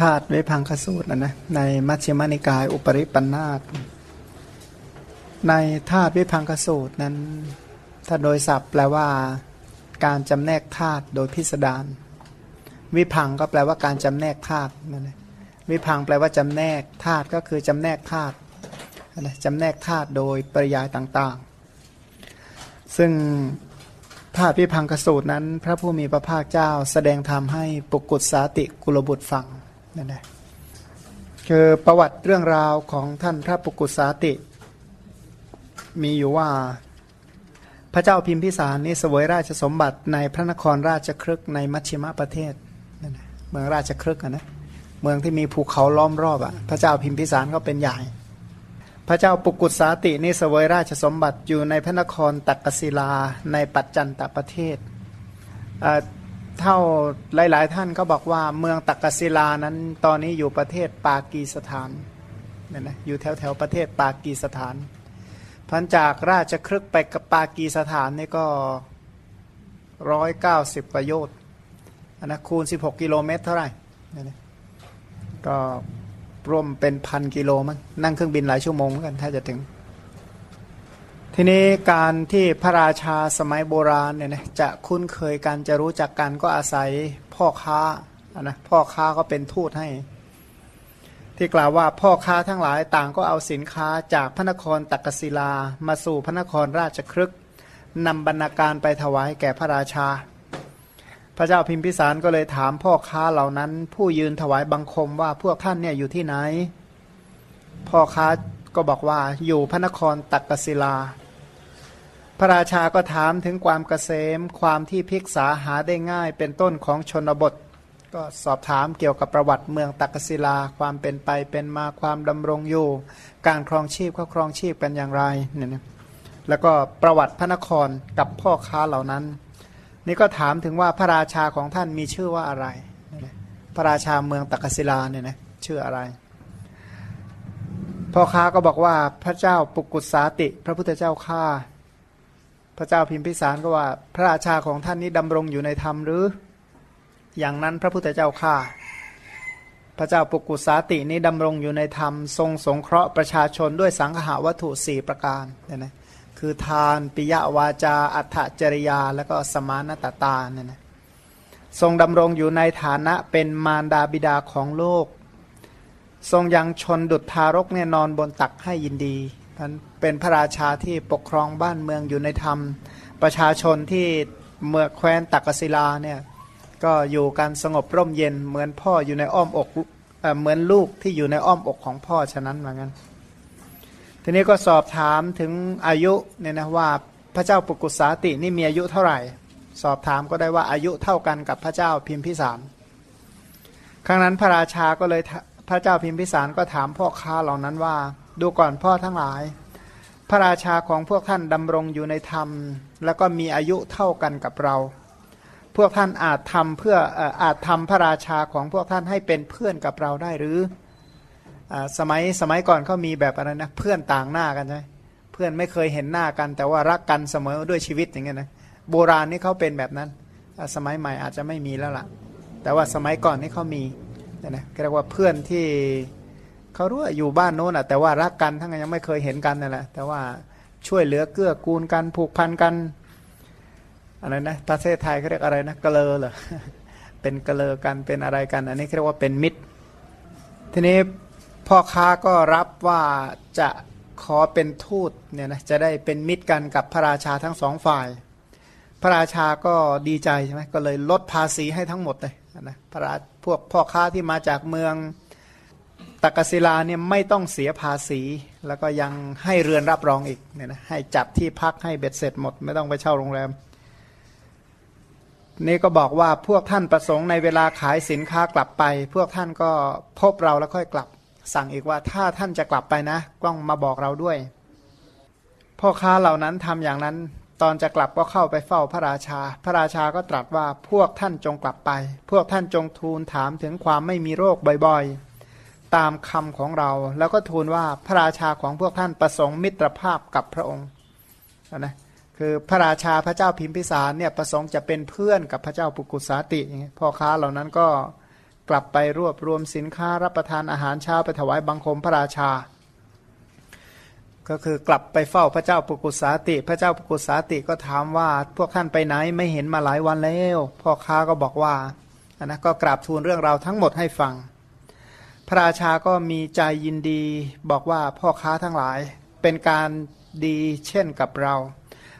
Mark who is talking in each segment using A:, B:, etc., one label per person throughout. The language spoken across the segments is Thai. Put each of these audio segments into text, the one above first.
A: ธาตุวิพังคสูตรนะนะในมัชฌิมานิกาย อุปริปันธาตในธาตุวิพังคสูตรนั้น ถ้าโดยศัพท์แปลว่า การจำแนกธาตุโดยพิสดารวิพังก็แปลว่าการจำแนกธาตุนั่นแหละวิพังแปลว่าจำแนกธาตุก็คือจำแนกธาตุนะจำแนกธาตุโดยปริยายต่างๆ ซึ่งธาตุวิพังกสูตรนั้น พระผู้มีพระภาคเจ้าแสดงธรรมให้ปุกุศสาติกุลบุตรฟัง นั่นแหละคือประวัติเรื่องราวของท่านพระปุกุสาติ มีอยู่ว่าพระเจ้าพิมพิสารนี่สวยราชสมบัติในพระนครราชครึกในมัชชิมประเทศนั่นแหละเมืองราชครึกนะเมืองที่มีภูเขาล้อมรอบอะ่ะพระเจ้าพิมพิสารก็เป็นใหญ่ พระเจ้าปุกุสาตินี่สวยราชสมบัติอยู่ในพระนครตักกศิลาในปัจจันตประเทศ เท่าหลาย ๆ ท่านก็บอกว่าเมืองตักกศิลานั้นตอนนี้อยู่ประเทศปากีสถานนี่นะอยู่แถวแถวประเทศปากีสถาน พันจากราชครึกไปกับปากีสถานนี่ก็ร้อยเก้าสิบประโยชน์ันนะคูณสิบหกกิโลเมตรเท่าไหร่นี่นะก็ร่วมเป็นพันกิโลมั้งนั่งเครื่องบินหลายชั่วโมงเหมือนกันถ้าจะถึง ทีนี้การที่พระราชาสมัยโบราณเนี่ยนะจะคุ้นเคยกันจะรู้จักกันก็อาศัยพ่อค้านะพ่อค้าก็เป็นทูตให้ ที่กล่าวว่าพ่อค้าทั้งหลายต่างก็เอาสินค้าจากพระนครตักกศิลา มาสู่พระนครราชครึกนำบรรณาการไปถวายแก่พระราชา พระเจ้าพิมพิสารก็เลยถามพ่อค้าเหล่านั้น ผู้ยืนถวายบังคมว่าพวกท่านเนี่ยอยู่ที่ไหน พ่อค้าก็บอกว่าอยู่พระนครตักกศิลา พระราชาก็ถามถึงความเกษมความที่พิกษาหาได้ง่ายเป็นต้นของชนบท ก็สอบถามเกี่ยวกับประวัติเมืองตักศิลาความเป็นไปเป็นมาความดำรงอยู่ การครองชีพเขาครองชีพกันอย่างไรเนี่ยนะแล้วก็ประวัติพระนครกับพ่อค้าเหล่านั้น นี่ก็ถามถึงว่าพระราชาของท่านมีชื่อว่าอะไร พระราชาเมืองตักศิลาเนี่ยนะชื่ออะไรพ่อค้าก็บอกว่าพระเจ้าปุกุสาติ พระพุทธเจ้าข้า พระเจ้าพิมพิสารก็ว่า พระราชาของท่านนี้ดำรงอยู่ในธรรมหรือ อย่างนั้นพระพุทธเจ้าข้าพระเจ้าปุกุสาตินี้ดำรงอยู่ในธรรม ทรงสงเคราะห์ประชาชนด้วยสังหาวัตถุสี่ประการเนี่ยนะคือทานปิยวาจา อัฏฐจริยา แล้วก็สมานตตาเนี่ยนะทรงดำรงอยู่ในฐานะเป็นมารดาบิดาของโลก ทรงยังชนดุจทารกเนี่ยนอนบนตักให้ยินดี ท่านเป็นพระราชาที่ปกครองบ้านเมืองอยู่ในธรรม ประชาชนที่เมืองแคว้นตักกศิลาเนี่ยก็อยู่กันสงบร่มเย็นเหมือนพ่ออยู่ในอ้อมอกเหมือนลูกที่อยู่ในอ้อมอกของพ่อฉะนั้นเหมือนกันทีนี้ก็สอบถามถึงอายุเนี่ยนะว่าพระเจ้าปุกุสาตินี่มีอายุเท่าไหร่ สอบถามก็ได้ว่าอายุเท่ากันกับพระเจ้าพิมพิสาร ครั้งนั้นพระราชาก็เลยพระเจ้าพิมพิสารก็ถามพ่อค้าเหล่านั้นว่า ดูก่อนพ่อทั้งหลาย พระราชาของพวกท่านดำรงอยู่ในธรรม แล้วก็มีอายุเท่ากันกับเรา พวกท่านอาจทำเพื่ออาจทำพระราชาของพวกท่านให้เป็นเพื่อนกับเราได้หรืออสมัยสมัยก่อนเขามีแบบอะไรนะเพื่อนต่างหน้ากันใช่เพื่อนไม่เคยเห็นหน้ากัน แต่ว่ารักกันเสมอด้วยชีวิตอย่างเงี้ยนะโบราณนี่เขาเป็นแบบนั้น สมัยใหม่อาจจะไม่มีแล้วล่ะ แต่ว่าสมัยก่อนนี่เขามีนะเรียกว่าเพื่อนที่ เขารู้ว่าอยู่บ้านโน้นอะแต่ว่ารักกันทั้งยังไม่เคยเห็นกันนั่นแหละแต่ว่าช่วยเหลือเกื้อกูลกันผูกพันกันอะไรนะประเทศไทยเขาเรียกอะไรนะกะเลอเหรอเป็นกะเลอกันเป็นอะไรกัน อันนี้เรียกว่าเป็นมิตร ทีนี้พ่อค้าก็รับว่าจะขอเป็นทูตเนี่ยนะจะได้เป็นมิตรกันกับพระราชาทั้งสองฝ่าย พระราชาก็ดีใจใช่ไหมก็เลยลดภาษีให้ทั้งหมดเลยนะพระพวกพ่อค้าที่มาจากเมือง ตกศิลาเนี่ยไม่ต้องเสียภาษี แล้วก็ยังให้เรือนรับรองอีกเนี่ยนะให้จัดที่พักให้เบ็ดเสร็จหมด ไม่ต้องไปเช่าโรงแรม นี่ก็บอกว่าพวกท่านประสงค์ในเวลาขายสินค้ากลับไป พวกท่านก็พบเราแล้วค่อยกลับ สั่งอีกว่าถ้าท่านจะกลับไปนะต้องมาบอกเราด้วย พ่อค้าเหล่านั้นทำอย่างนั้นตอนจะกลับก็เข้าไปเฝ้าพระราชา พระราชาก็ตรัสว่าพวกท่านจงกลับไป พวกท่านจงทูลถามถึงความไม่มีโรคบ่อยๆ ตามคำของเรา แล้วก็ทูลว่าพระราชาของพวกท่านประสงค์มิตรภาพกับพระองค์นะคือพระราชาพระเจ้าพิมพิสารเนี่ยประสงค์จะเป็นเพื่อนกับพระเจ้าปุกุสาติอย่างเงี้ยพ่อค้าเหล่านั้นก็กลับไปรวบรวมสินค้ารับประทานอาหารเช้าไปถวายบังคมพระราชา ก็คือกลับไปเฝ้าพระเจ้าปุกุสาติ พระเจ้าปุกุสาติก็ถามว่า พวกท่านไปไหนไม่เห็นมาหลายวันแล้ว พ่อค้าก็บอกว่าอันนะก็กราบทูลเรื่องราวทั้งหมดให้ฟัง พระราชาก็มีใจยินดีบอกว่าพ่อค้าทั้งหลายเป็นการดีเช่นกับเรา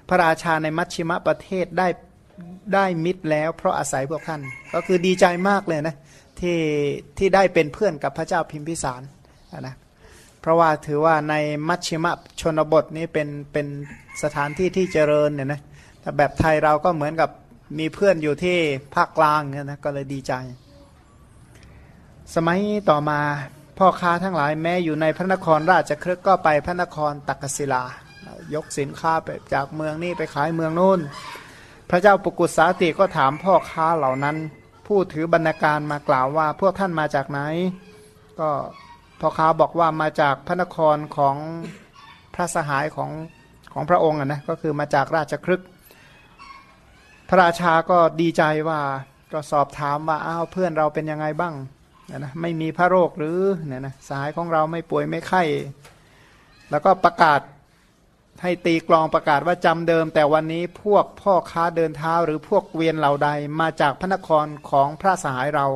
A: พระราชาในมัชชิมะประเทศได้ได้มิตรแล้ว เพราะอาศัยพวกท่าน ก็คือดีใจมากเลยนะที่ที่ได้เป็นเพื่อนกับพระเจ้าพิมพิสารนะเพราะว่าถือว่าในมัชชิมะชนบทนี้เป็นเป็นสถานที่ที่เจริญเนี่ยนะแต่แบบไทยเราก็เหมือนกับมีเพื่อนอยู่ที่ภาคกลางเนี่ยนะก็เลยดีใจ สมัยต่อมาพ่อค้าทั้งหลายแม้อยู่ในพระนครราชครึกก็ไปพระนครตักกศิลา ยกสินค้าไปจากเมืองนี้ไปขายเมืองนู้นพระเจ้าปุกุสาติก็ถามพ่อค้าเหล่านั้น ผู้ถือบรรณาการมากล่าวว่าพวกท่านมาจากไหน ก็พ่อค้าบอกว่ามาจากพระนครของพระสหายของของพระองค์นะก็คือมาจากราชครึกพระราชาก็ดีใจว่าก็สอบถามว่าอ้าวเพื่อนเราเป็นยังไงบ้าง นะไม่มีพระโรคหรือเนี่ยนะสายของเราไม่ป่วยไม่ไข้ แล้วก็ประกาศให้ตีกลองประกาศว่าจำเดิม แต่วันนี้พวกพ่อค้าเดินเท้าหรือพวกเวียนเหล่าใดมาจากพระนครของพระสหายเรา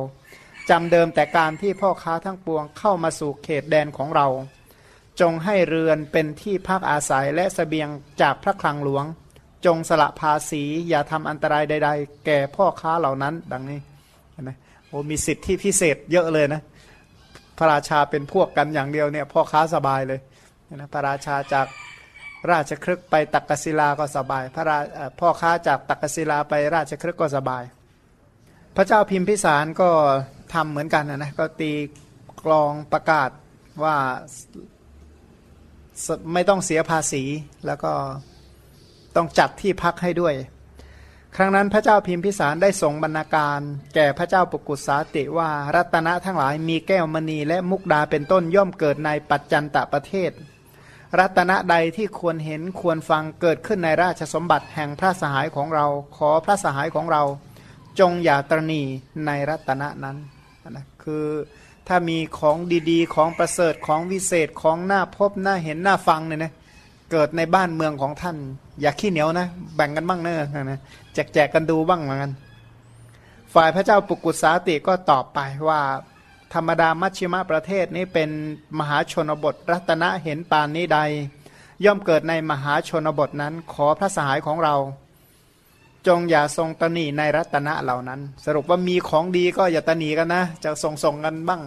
A: จำเดิมแต่การที่พ่อค้าทั้งปวงเข้ามาสู่เขตแดนของเรา จงให้เรือนเป็นที่พักอาศัยและสเสบียงจากพระคลังหลวง จงสละภาษีอย่าทำอันตรายใด ๆ แก่พ่อค้าเหล่านั้น ดังนี้ โอ้มีสิทธิพิเศษเยอะเลยนะ พระราชาเป็นพวกกันอย่างเดียวเนี่ยพ่อค้าสบายเลยนะพระราชาจากราชครึกไปตักกศิลาก็สบาย พระราพ่อค้าจากตักกศิลาไปราชครึกก็สบาย พระเจ้าพิมพิสารก็ทำเหมือนกันนะก็ตีกลองประกาศว่าไม่ต้องเสียภาษีแล้วก็ต้องจัดที่พักให้ด้วย ครั้งนั้นพระเจ้าพิมพิสารได้ส่งบรรณาการ แก่พระเจ้าปกุสาติว่ารัตนะทั้งหลายมีแก้วมณีและมุกดาเป็นต้นย่อมเกิดในปัจจันตประเทศ รัตนะใดที่ควรเห็นควรฟังเกิดขึ้นในราชสมบัติแห่งพระสหายของเรา ขอพระสหายของเรา จงอย่าตรณีในรัตนะนั้นนะคือถ้ามีของดีๆ ของประเสริฐของวิเศษของหน้าพบหน้าเห็นหน้าฟังเนี่ยนะเกิดในบ้านเมืองของท่าน อย่าขี้เหนียวนะ แบ่งกันบ้างเนอะนะแจกแจกกันดูบ้างเหมือนกัน ฝ่ายพระเจ้าปุกุสาติก็ตอบไปว่า ธรรมดามัชชิมะประเทศนี้เป็นมหาชนบทรัตนะเห็นปานนี้ใด ย่อมเกิดในมหาชนบทนั้น ขอพระสหายของเรา จงอย่าทรงตนีในรัตนะเหล่านั้น สรุปว่ามีของดีก็อย่าตนีกันนะ จะส่งส่งกันบ้าง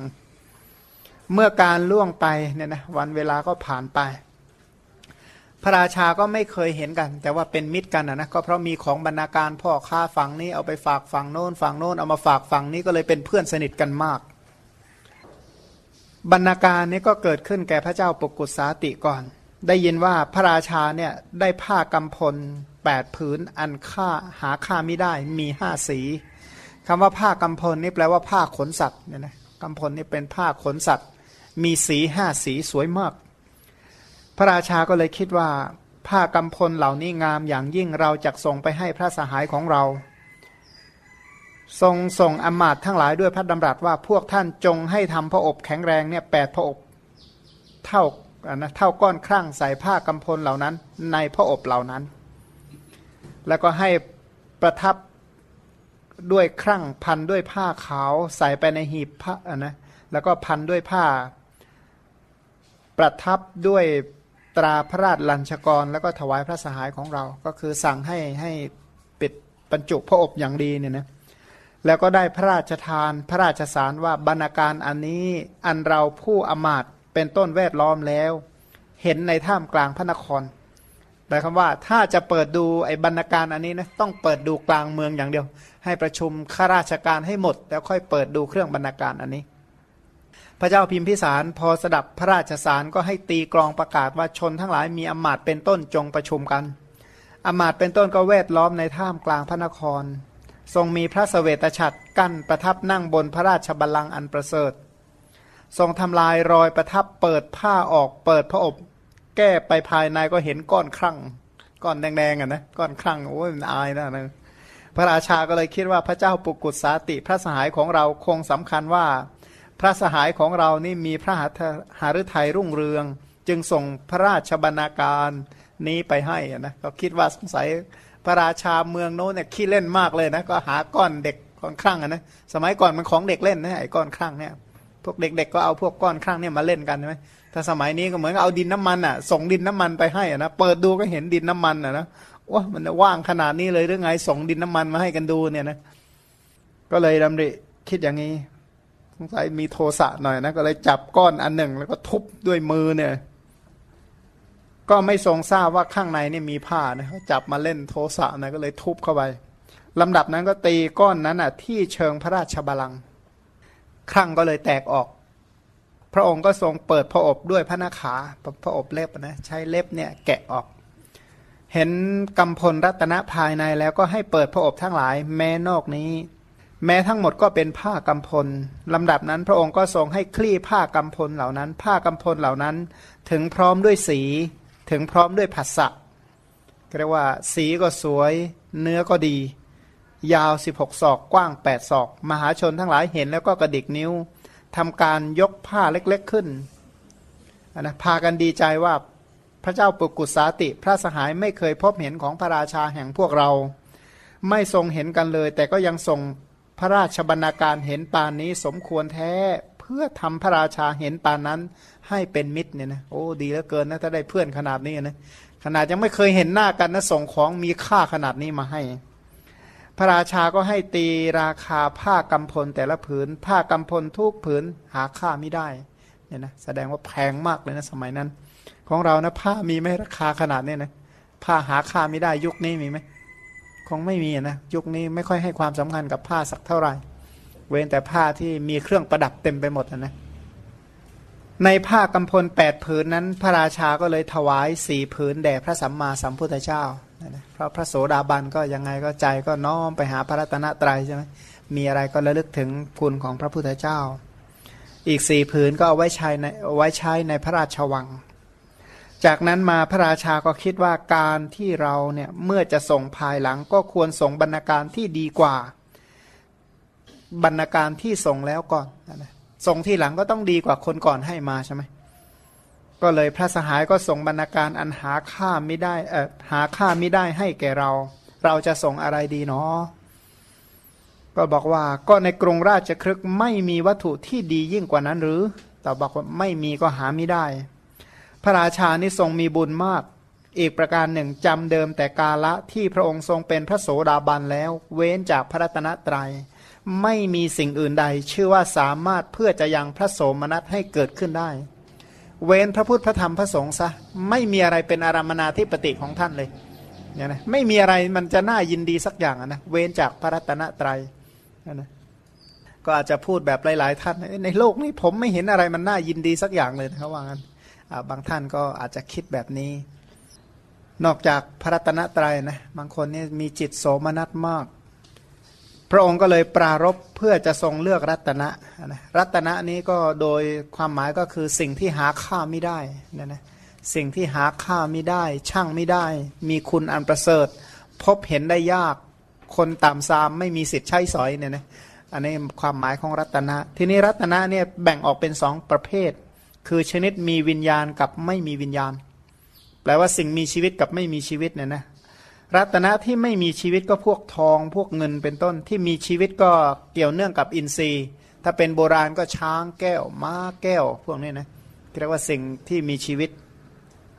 A: เมื่อการล่วงไปเนี่ยนะวันเวลาก็ผ่านไป พระราชาก็ไม่เคยเห็นกัน แต่ว่าเป็นมิตรกันนะก็เพราะมีของบรรณาการพ่อค้าฝั่งนี้เอาไปฝากฝั่งโน้นฝั่งโน้นเอามาฝากฝั่งนี้ก็เลยเป็นเพื่อนสนิทกันมาก บรรณาการนี้ก็เกิดขึ้นแก่พระเจ้าปกุสาติก่อน ได้ยินว่าพระราชาเนี่ยได้ผ้ากำพลแปดผืนอันค่าหาค่าไม่ได้มีห้าสีคำว่าผ้ากำพลนี่แปลว่าผ้าขนสัตว์เนี่ยนะกำพลนี่เป็นผ้าขนสัตว์ มีสีห้าสีสวยมาก ระราชาก็เลยคิดว่า ผ้ากำพลเหล่านี้งามอย่างยิ่งเราจะส่งไปให้พระสหายของเรา ทรงส่งอมาตทั้งหลายด้วยพระดำรัสว่าพวกท่านจงให้ทำพระอบแข็งแรงเนี่ยแปดพระอบเท่านะเท่าก้อนครั่งใส่ผ้ากำพลเหล่านั้น ในพระอบเหล่านั้น แล้วก็ให้ประทับด้วยครั่งพันด้วยผ้าขาวใส่ไปในหีบผ้านะแล้วก็พันด้วยผ้า ประทับด้วย ตราพระราชลัญชกร แล้วก็ถวายพระสหายของเรา ก็คือสั่งให้ให้ปิดบรรจุพระอบอย่างดีเนี่ยนะแล้วก็ได้พระราชทานพระราชสารว่าบรรณาการอันนี้อันเราผู้อมาตเป็นต้นแวดล้อมแล้ว เห็นในถ้ำกลางพระนครหมายควาว่าถ้าจะเปิดดูไอ้บรรณาการอันนี้นะต้องเปิดดูกลางเมืองอย่างเดียว ให้ประชุมข้าราชการให้หมด แล้วค่อยเปิดดูเครื่องบรรณาการอันนี้ พระเจ้าพิมพิสารพอสดับพระราชสารก็ให้ตีกรองประกาศว่าชนทั้งหลายมีอมาตเป็นต้นจงประชุมกันอมาตเป็นต้นก็เวทล้อมในท่ามกลางพระนคร ทรงมีพระสเสวตฉัตรกั้นประทับนั่งบนพระราชบัลลังก์อันประเสริฐ ทรงทำลายรอยประทับเปิดผ้าออกเปิดพระอบ แก้ไปภายในก็เห็นก้อนครั่งก้อนแดงๆอะนะก้อนครั่งโอ้ยมันอายนะนะพระราชาก็เลยคิดว่าพระเจ้าปุกุสาติพระสหายของเราคงสำคัญว่า พระสหายของเรานี่มีพระหฤทัยรุ่งเรือง จึงส่งพระราชบรรณาการนี้ไปให้นะก็คิดว่าสงสัยพระราชาเมืองโน้นเนี่ยขี้เล่นมากเลยนะก็หาก้อนเด็กก้อนครั่งนะสมัยก่อนมันของเด็กเล่นนะไอ้ก้อนครั่งเนี่ยพวกเด็ก ๆ ก็เอาพวกก้อนครั่งเนี่ยมาเล่นกันใช่ไหมถ้าสมัยนี้ก็เหมือนเอาดินน้ำมันอะ ส่งดินน้ำมันไปให้อะนะเปิดดูก็เห็นดินน้ำมันอะนะว่ามันว่างขนาดนี้เลยหรือไงส่งดินน้ำมันมาให้กันดูเนี่ยนะก็เลยดำริคิดอย่างนี้ สงสัยมีโทสะหน่อยนะก็เลยจับก้อนอันหนึ่ง แล้วก็ทุบด้วยมือเนี่ย ก็ไม่ทรงทราบว่าข้างในนี่มีผ้านะจับมาเล่นโทสะนะก็เลยทุบเข้าไปลำดับนั้นก็ตีก้อนนั้นอะ ที่เชิงพระราชบาลังครั้งก็เลยแตกออก พระองค์ก็ทรงเปิดพระอบด้วยพระนาขาพระอบเล็บนะใช้เล็บเนี่ยแกะออก เห็นกำพลรัตนภายในแล้วก็ให้เปิดพระอบทั้งหลาย แม้นอกนี้ แม้ทั้งหมดก็เป็นผ้ากำพลลำดับนั้นพระองค์ก็ทรงให้คลี่ผ้ากำพลเหล่านั้น ผ้ากำพลเหล่านั้น ถึงพร้อมด้วยสี ถึงพร้อมด้วยผัสสะเรียกว่า สีก็สวย เนื้อก็ดี ยาว 16 ศอก กว้าง 8 ศอก มหาชนทั้งหลายเห็นแล้วก็กระดิกนิ้วทำการยกผ้าเล็กๆขึ้นนะพากันดีใจว่าพระเจ้าปุกุสาติ พระสหายไม่เคยพบเห็นของพระราชาแห่งพวกเรา ไม่ทรงเห็นกันเลย แต่ก็ยังทรง พระราชบรรณาการเห็นปานนี้สมควรแท้เพื่อทำพระราชาเห็นปานนั้นให้เป็นมิตรเนี่ยนะโอ้ดีเหลือเกินนะถ้าได้เพื่อนขนาดนี้นะขนาดยังไม่เคยเห็นหน้ากันนะส่งของมีค่าขนาดนี้มาให้ พระราชาก็ให้ตีราคาผ้ากำพลแต่ละผืน ผ้ากำพลทุกผืนหาค่าไม่ได้เนี่ยนะแสดงว่าแพงมากเลยนะสมัยนั้น ของเรานะผ้ามีไหมราคาขนาดนี้นะผ้าหาค่าไม่ได้ยุคนี้มีไหม คงไม่มีนะยุคนี้ไม่ค่อยให้ความสำคัญกับผ้าสักเท่าไหร่ เว้นแต่ผ้าที่มีเครื่องประดับเต็มไปหมดนะในผ้ากำพลแปดผืนนั้น พระราชาก็เลยถวายสี่ผืนแด่พระสัมมาสัมพุทธเจ้าเพราะพระโสดาบันก็ยังไงก็ใจก็น้อมไปหาพระรัตนตรัยใช่ไหมมีอะไรก็ระลึกถึงคุณของพระพุทธเจ้า อีกสี่ผืนก็เอาไว้ใช้ในไว้ใช้ในพระราชวัง จากนั้นมาพระราชาก็คิดว่าการที่เราเนี่ยเมื่อจะส่งภายหลังก็ควรส่งบรรณาการที่ดีกว่า บรรณาการที่ส่งแล้วก่อนส่งที่หลังก็ต้องดีกว่าคนก่อนให้มาใช่ไหมก็เลยพระสหายก็ส่งบรรณาการอันหาค่าไม่ได้เออหาค่าไม่ได้ให้แก่เรา เราจะส่งอะไรดีเนาะก็บอกว่าก็ในกรุงราชครึกไม่มีวัตถุที่ดียิ่งกว่านั้นหรือแต่บอกว่าไม่มีก็หาไม่ได้ พระราชานี่ทรงมีบุญมาก อีกประการหนึ่งจำเดิมแต่กาละที่พระองค์ทรงเป็นพระโสดาบันแล้ว เว้นจากพระรัตนตรยัย ไม่มีสิ่งอื่นใด ชื่อว่าสามารถเพื่อจะยังพระโสมนัสให้เกิดขึ้นได้ เว้นพระพุทธพระธรรมพระสงฆ์ซะไม่มีอะไรเป็นอารามนาที่ปฏิของท่านเลยเนี่ยนะไม่มีอะไรมันจะน่ายินดีสักอย่างนะเว้นจากพระรัตนตรัยนะก็อาจจะพูดแบบหลาย ๆ ท่านในโลกนี้ผมไม่เห็นอะไรมันน่ายินดีสักอย่างเลยเขาว่างั้น บางท่านก็อาจจะคิดแบบนี้ นอกจากพระรัตนตรัยนะบางคนนี่มีจิตโสมนัสมาก พระองค์ก็เลยปรารบเพื่อจะทรงเลือกรัตนะนะรัตนะนี้ก็โดยความหมายก็คือสิ่งที่หาค่าไม่ได้นะนะสิ่งที่หาค่าไม่ได้ ช่างไม่ได้ มีคุณอันประเสริฐ พบเห็นได้ยากคนต่ำซามไม่มีสิทธิ์ใช้สอยเนี่ยนะอันนี้ความหมายของรัตนะ ทีนี้รัตนะเนี่ยแบ่งออกเป็นสองประเภท คือชนิดมีวิญญาณกับไม่มีวิญญาณ แปลว่าสิ่งมีชีวิตกับไม่มีชีวิตเนี่ยนะรัตนะที่ไม่มีชีวิตก็พวกทอง พวกเงินเป็นต้นที่มีชีวิตก็เกี่ยวเนื่องกับอินทรีย์ ถ้าเป็นโบราณก็ช้างแก้ว ม้าแก้ว พวกนี้นะเรียกว่าสิ่งที่มีชีวิต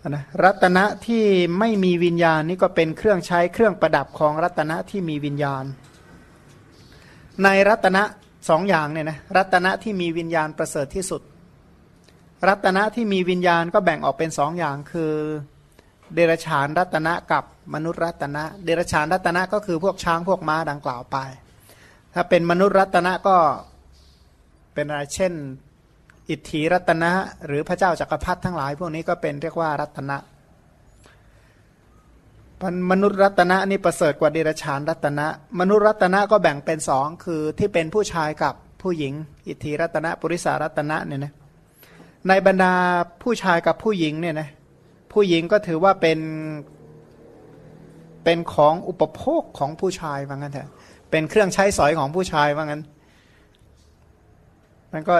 A: นะรัตนะที่ไม่มีวิญญาณนี่ก็เป็นเครื่องใช้เครื่องประดับของรัตนะที่มีวิญญาณ ในรัตนะสองอย่างเนี่ยนะรัตนะที่มีวิญญาณประเสริฐที่สุด รัตนะที่มีวิญญาณก็แบ่งออกเป็นสองอย่างคือ เดรฉานรัตนะกับมนุษย์รัตนะ เดรฉานรัตนะก็คือพวกช้างพวกม้าดังกล่าวไป ถ้าเป็นมนุษย์รัตนะก็เป็นอะไรเช่น อิทธิรัตนะ หรือพระเจ้าจักรพรรดิทั้งหลาย พวกนี้ก็เป็นเรียกว่ารัตนะมนุษย์รัตนะนี่ประเสริฐกว่าเดรฉานรัตนะ มนุษย์รัตนะก็แบ่งเป็นสองคือที่เป็นผู้ชายกับผู้หญิง อิทธิรัตนะ ปุริสารัตนะเนี่ยนะ ในบรรดาผู้ชายกับผู้หญิงเนี่ยนะผู้หญิงก็ถือว่าเป็นเป็นของอุปโภคของผู้ชายว่างั้นเถอะเป็นเครื่องใช้สอยของผู้ชายว่างั้น มันก็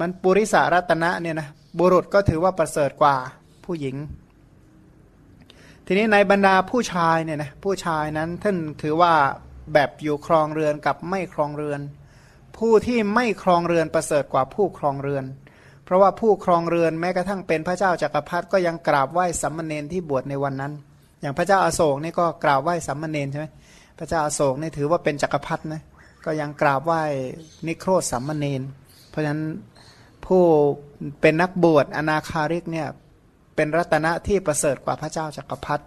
A: มันปุริสารัตนะเนี่ยนะบุรุษก็ถือว่าประเสริฐกว่าผู้หญิง ทีนี้ในบรรดาผู้ชายเนี่ยนะผู้ชายนั้นท่านถือว่าแบบอยู่ครองเรือนกับไม่ครองเรือน ผู้ที่ไม่ครองเรือนประเสริฐกว่าผู้ครองเรือน ราะว่าผู้ครองเรือนแม้กระทั่งเป็นพระเจ้าจากักรพรรดิก็ยังกราบไหว้สัมมาเนนที่บวชในวันนั้น อย่างพระเจ้าอาโศกนี่ก็กราบไหว้สัมมาเนนใช่ไหมพระเจ้าอาโศกนี่ถือว่าเป็นจักรพรรดินะก็ยังกราบไหว้นิโครธสัมมาเนน เพราะฉะนั้นผู้เป็นนักบวชอนาคาริกเนี่ยเป็นรัตนะที่ประเสริฐกว่าพระเจ้าจากักรพรรดิ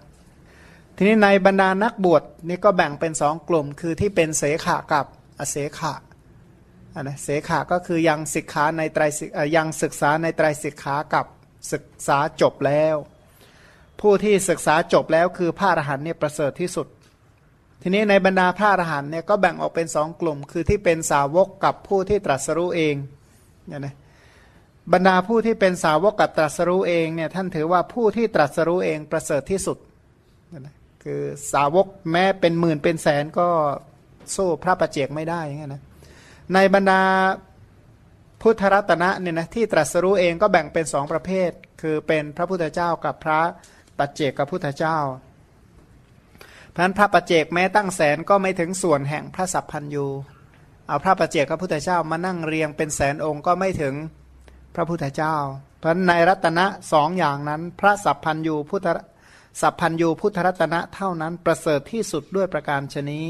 A: ทีนี้ในบรรดานักบวชนี่ก็แบ่งเป็นสองกลุ่ม คือที่เป็นเสขะกับอเสขะ นะเสขะก็คือยังศึกษาในไตรยังศึกษาในไตรศึกษากับศึกษาจบแล้ว ผู้ที่ศึกษาจบแล้วคือพระอรหันต์เนี่ยประเสริฐที่สุด ทีนี้ในบรรดาพระอรหันต์เนี่ยก็แบ่งออกเป็นสองกลุ่ม คือที่เป็นสาวกกับผู้ที่ตรัสรู้เองเนี่ยนะบรรดาผู้ที่เป็นสาวกกับตรัสรู้เองเนี่ยท่านถือว่าผู้ที่ตรัสรู้เองประเสริฐที่สุดนะคือสาวกแม้เป็นหมื่นเป็นแสนก็สู้พระประเจกไม่ได้อย่างเงี้ยนะ ในบรรดาพุทธรัตนะเนี่ยนะที่ตรัสรู้เองก็แบ่งเป็นสองประเภท คือเป็นพระพุทธเจ้ากับพระปัจเจกกับพุทธเจ้าเพราะนั้นพระปัจเจกแม้ตั้งแสนก็ไม่ถึงส่วนแห่งพระสัพพันยูเอาพระปัจเจกกับพุทธเจ้ามานั่งเรียงเป็นแสนองค์ก็ไม่ถึงพระพุทธเจ้า เพราะในรัตนะสองอย่างนั้น พระสัพพันยูพุทธสัพพันยูพุทธรัตนะเท่านั้นประเสริฐที่สุดด้วยประการชนี้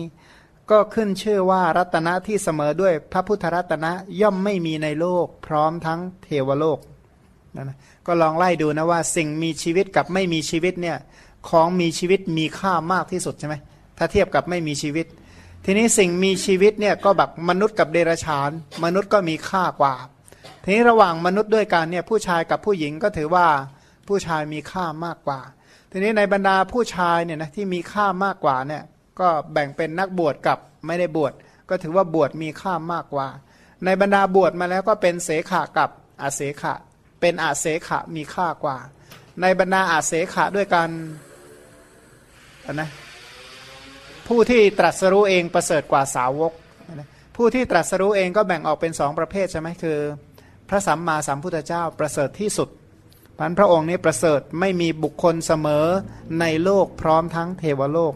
A: ก็ขึ้นชื่อว่ารัตนะที่เสมอด้วยพระพุทธรัตนะย่อมไม่มีในโลก พร้อมทั้งเทวโลกนะก็ลองไล่ดูนะว่าสิ่งมีชีวิตกับไม่มีชีวิตเนี่ยของมีชีวิตมีค่ามากที่สุดใช่ไหมถ้าเทียบกับไม่มีชีวิต ทีนี้สิ่งมีชีวิตเนี่ยก็แบบมนุษย์กับเดรัจฉาน มนุษย์ก็มีค่ากว่า ทีนี้ระหว่างมนุษย์ด้วยกันเนี่ยผู้ชายกับผู้หญิงก็ถือว่าผู้ชายมีค่ามากกว่า ทีนี้ในบรรดาผู้ชายเนี่ยนะที่มีค่ามากกว่าเนี่ย ก็แบ่งเป็นนักบวชกับไม่ได้บวชก็ถือว่าบวชมีค่ามากกว่า ในบรรดาบวชมาแล้วก็เป็นเสขะกับอาเสขะ เป็นอาเสขะมีค่ากว่า ในบรรดาอาเสขะด้วยกันนะผู้ที่ตรัสรู้เองประเสริฐกว่าสาวก ผู้ที่ตรัสรู้เองก็แบ่งออกเป็นสองประเภทใช่ไหมคือ พระสัมมาสัมพุทธเจ้าประเสริฐที่สุดพันพระองค์นี้ประเสริฐไม่มีบุคคลเสมอในโลกพร้อมทั้งเทวโลก